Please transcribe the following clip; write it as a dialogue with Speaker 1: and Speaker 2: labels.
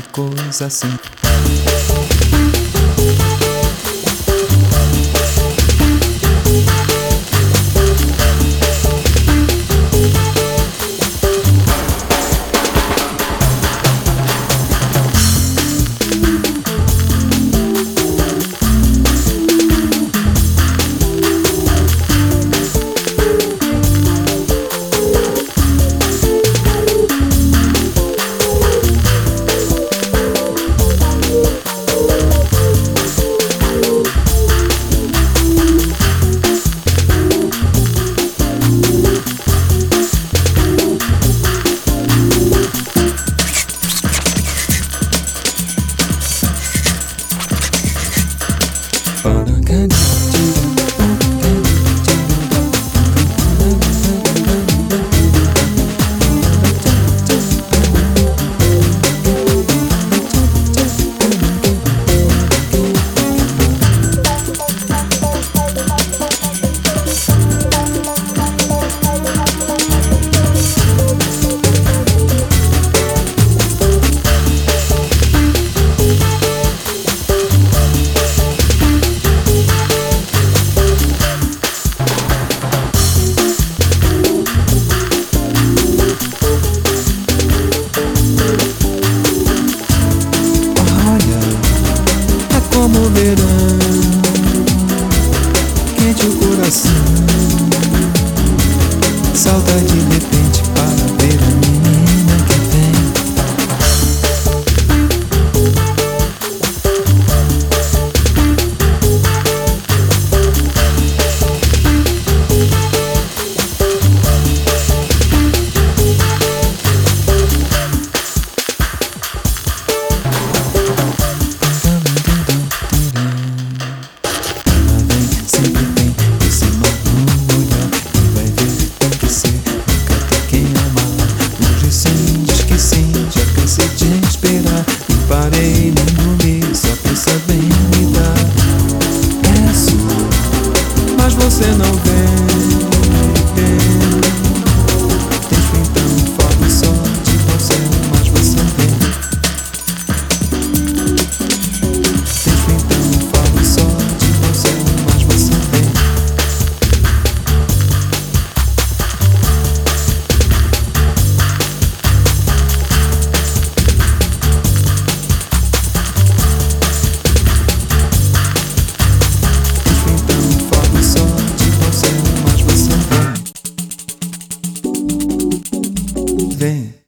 Speaker 1: coisa assim. fun again. como o verão, quente o coração, saudade de repente. arriver.